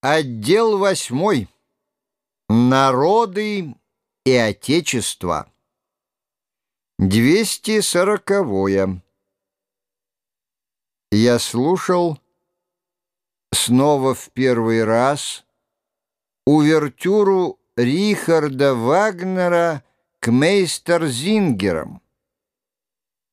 Отдел восьмой. Народы и Отечество. Двести сороковое. Я слушал снова в первый раз увертюру Рихарда Вагнера к Мейстерзингерам.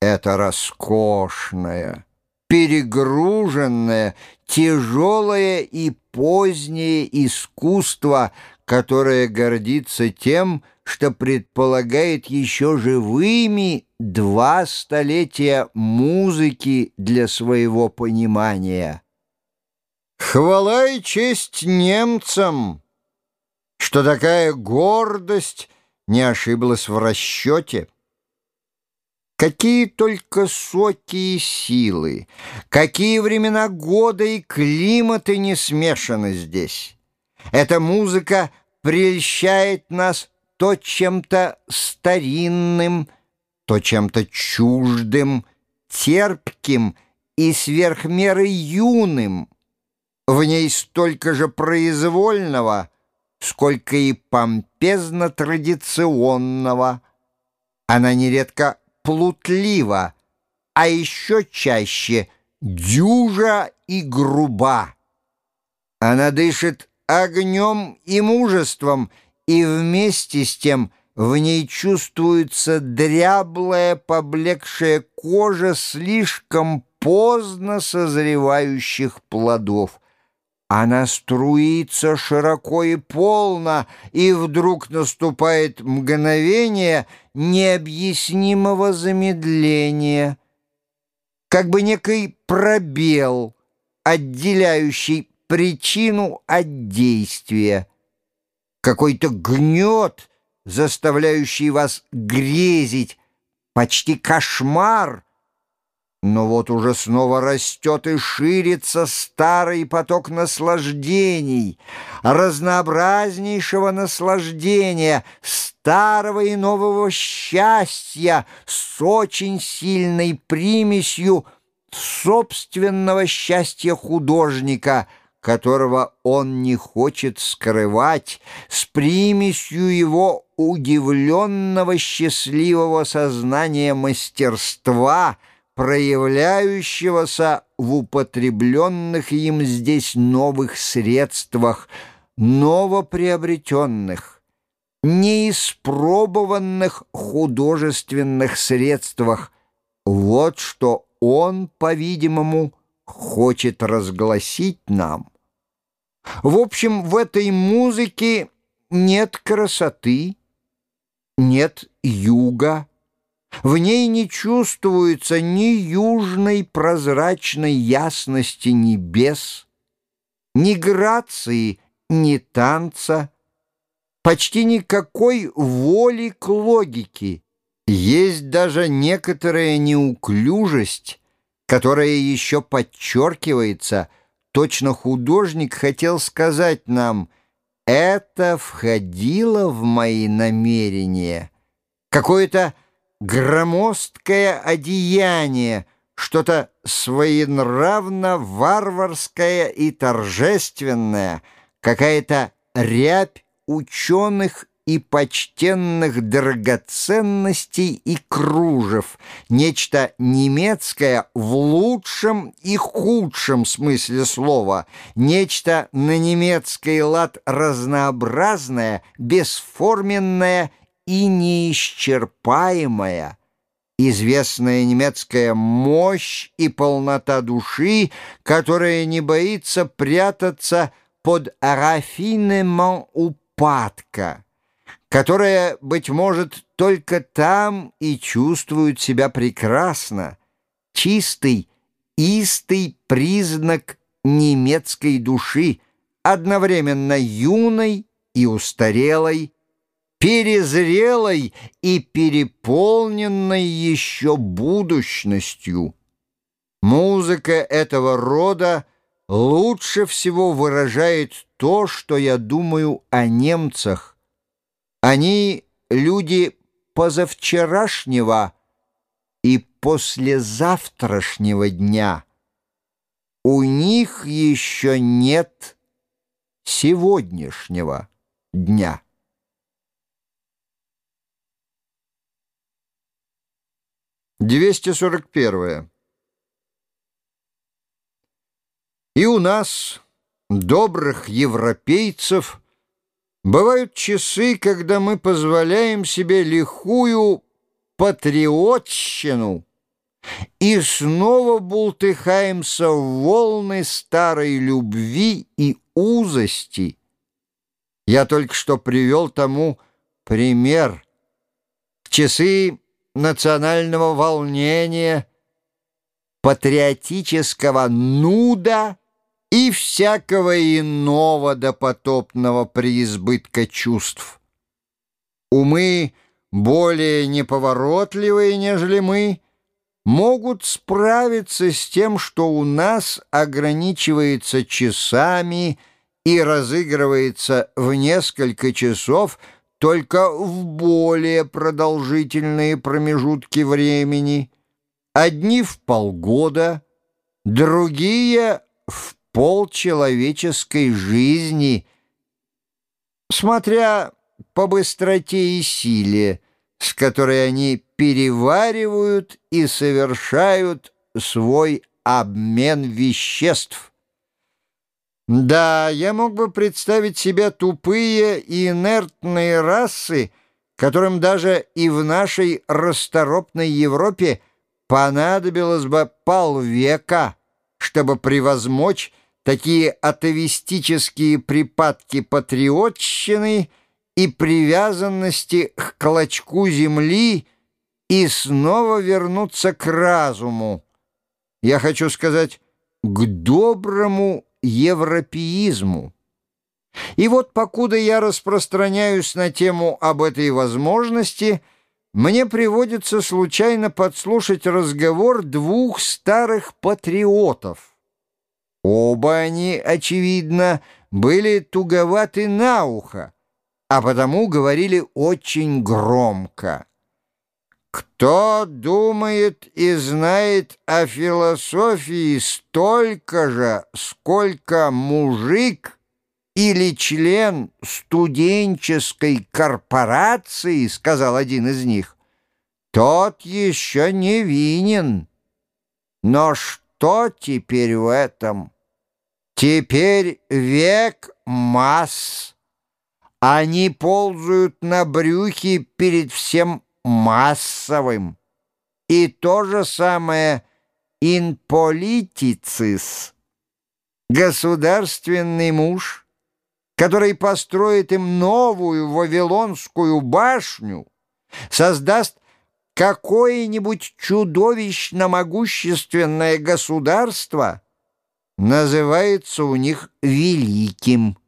Это роскошная, перегруженное, тяжелое и позднее искусство, которое гордится тем, что предполагает еще живыми два столетия музыки для своего понимания. Хвала и честь немцам, что такая гордость не ошиблась в расчете. Какие только соки и силы, какие времена года и климаты не смешаны здесь. Эта музыка прельщает нас то чем-то старинным, то чем-то чуждым, терпким и сверхмеры юным. В ней столько же произвольного, сколько и помпезно-традиционного. Она нередко плутлива, а еще чаще дюжа и груба. Она дышит огнем и мужеством, и вместе с тем в ней чувствуется дряблая, поблекшая кожа слишком поздно созревающих плодов — она струится широко и полно, и вдруг наступает мгновение необъяснимого замедления, как бы некий пробел, отделяющий причину от действия, какой-то гнет, заставляющий вас грезить, почти кошмар — но вот уже снова растет и ширится старый поток наслаждений, разнообразнейшего наслаждения, старого и нового счастья с очень сильной примесью собственного счастья художника, которого он не хочет скрывать, с примесью его удивленного счастливого сознания мастерства — проявляющегося в употребленных им здесь новых средствах, новоприобретенных, неиспробованных художественных средствах. Вот что он, по-видимому, хочет разгласить нам. В общем, в этой музыке нет красоты, нет юга, в ней не чувствуется ни южной прозрачной ясности небес, ни грации, ни танца, почти никакой воли к логике. Есть даже некоторая неуклюжесть, которая еще подчеркивается. Точно художник хотел сказать нам, это входило в мои намерения. Какое-то громоздкое одеяние, что-то своенравно-варварское и торжественное, какая-то рябь ученых и почтенных драгоценностей и кружев, нечто немецкое в лучшем и худшем смысле слова, нечто на немецкий лад разнообразное, бесформенное и неисчерпаемая, известная немецкая мощь и полнота души, которая не боится прятаться под рафинемент упадка, которая, быть может, только там и чувствует себя прекрасно, чистый, истый признак немецкой души, одновременно юной и устарелой, перезрелой и переполненной еще будущностью. Музыка этого рода лучше всего выражает то, что я думаю о немцах. Они люди позавчерашнего и послезавтрашнего дня. У них еще нет сегодняшнего дня. Двести сорок первое. И у нас, добрых европейцев, бывают часы, когда мы позволяем себе лихую патриотщину и снова бултыхаемся в волны старой любви и узости. Я только что привел тому пример. Часы национального волнения, патриотического нуда и всякого иного допотопного преизбытка чувств. Умы более неповоротливые, нежели мы, могут справиться с тем, что у нас ограничивается часами и разыгрывается в несколько часов только в более продолжительные промежутки времени. Одни в полгода, другие в полчеловеческой жизни, смотря по быстроте и силе, с которой они переваривают и совершают свой обмен веществ. Да, я мог бы представить себе тупые и инертные расы, которым даже и в нашей расторопной Европе понадобилось бы полвека, чтобы превозмочь такие атовистические припадки патриотщины и привязанности к клочку земли и снова вернуться к разуму. Я хочу сказать, к доброму европеизму. И вот покуда я распространяюсь на тему об этой возможности, мне приводится случайно подслушать разговор двух старых патриотов. Оба они, очевидно, были туговаты на ухо, а потому говорили очень громко. Кто думает и знает о философии столько же, сколько мужик или член студенческой корпорации, сказал один из них, тот еще не винен. Но что теперь в этом? Теперь век масс. Они ползают на брюхе перед всем массовым. И то же самое инполитицис. Государственный муж, который построит им новую Вавилонскую башню, создаст какое-нибудь чудовищно могущественное государство, называется у них великим.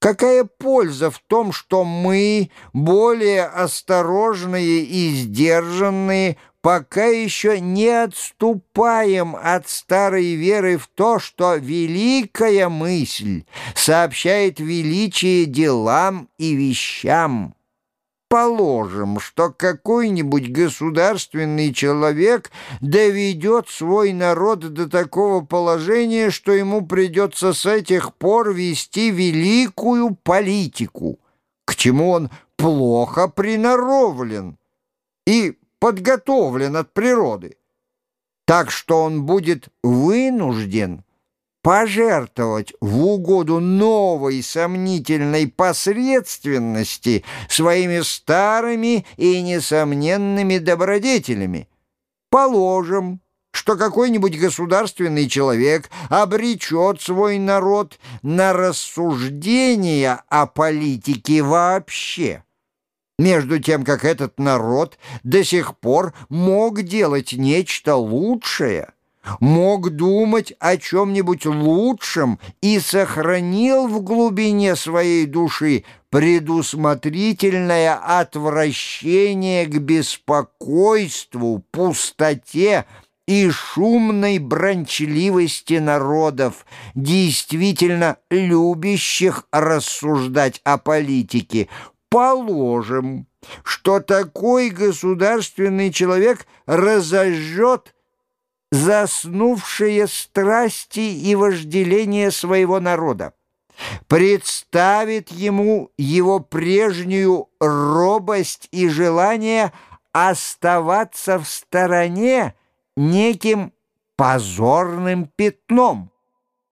Какая польза в том, что мы, более осторожные и сдержанные, пока еще не отступаем от старой веры в то, что великая мысль сообщает величие делам и вещам? Положим, что какой-нибудь государственный человек доведет свой народ до такого положения, что ему придется с этих пор вести великую политику, к чему он плохо приноровлен и подготовлен от природы, так что он будет вынужден пожертвовать в угоду новой сомнительной посредственности своими старыми и несомненными добродетелями. Положим, что какой-нибудь государственный человек обречет свой народ на рассуждения о политике вообще, между тем, как этот народ до сих пор мог делать нечто лучшее — мог думать о чем-нибудь лучшем и сохранил в глубине своей души предусмотрительное отвращение к беспокойству, пустоте и шумной бранчливости народов, действительно любящих рассуждать о политике. Положим, что такой государственный человек разожжет заснувшие страсти и вожделения своего народа, представит ему его прежнюю робость и желание оставаться в стороне неким позорным пятном.